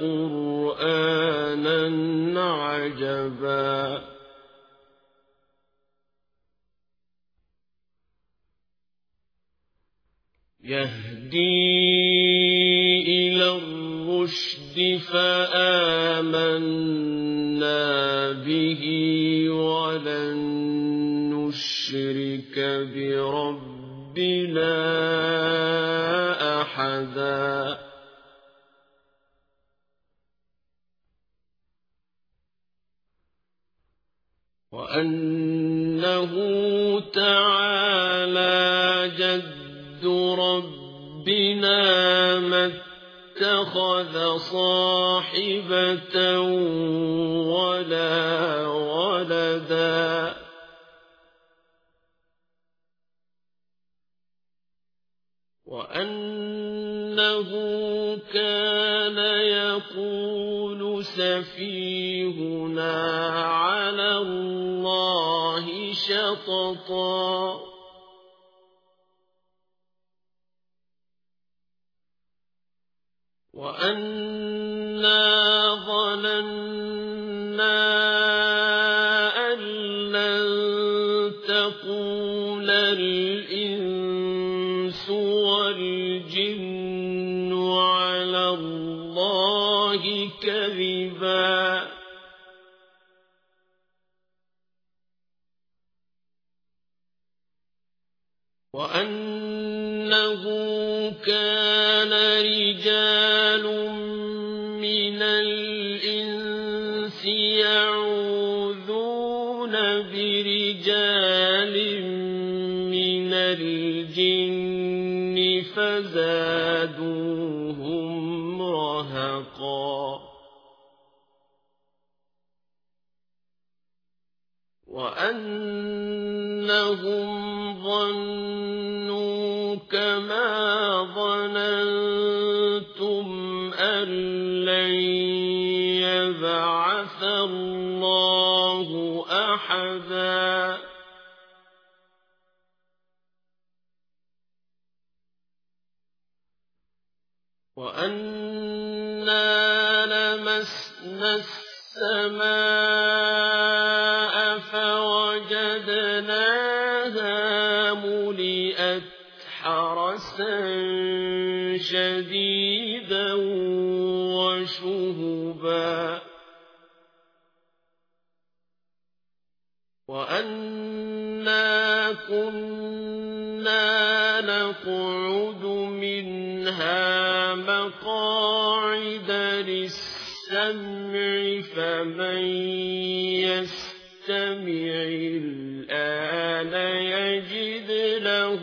قرآنا عجبا يهدي إلى الرشد فآمنا به ولن نشرك بربنا أحدا وأنه تعالى جد ربنا ما اتخذ صاحبة ولا ولدا. وأنه كان يقول سفيهنا على الله شططا. وأنا ظننا أن لن تقول الإنس والجن على الله كذبا. وأنه كان رجال من الإنس يعوذون برجال من الجن فزادوهم وأنهم ظنوا كما ظننتم أن لن يبعث الله أحدا. وأنا لمسنا السماء فوجدناها ملئت حرسا شديدا وشهبا. وأنا كنا نقعد منها مقاعد للسمع فمن يستمع الآن يجد له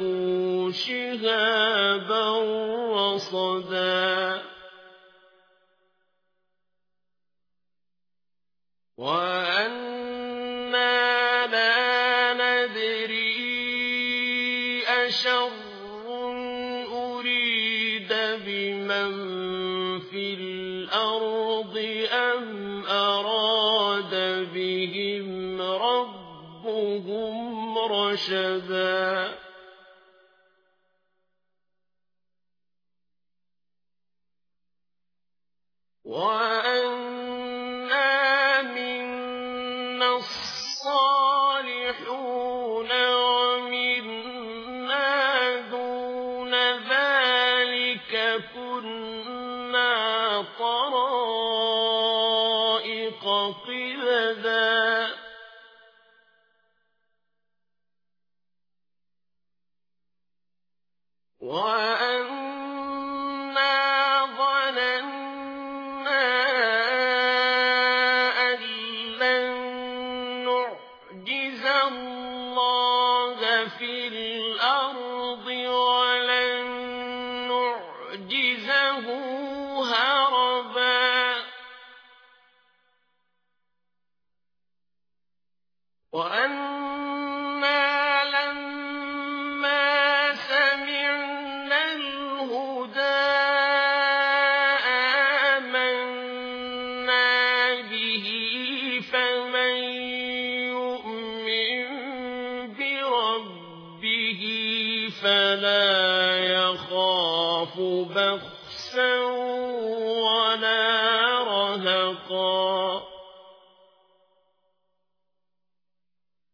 شهابا رصدا. وأنا لا ندري أشر أريد بمن في الأرض أم رشدا وأنا وأنا لما سمعنا الهدى آمنا به فمن يؤمن بربه فلا يخاف بخسا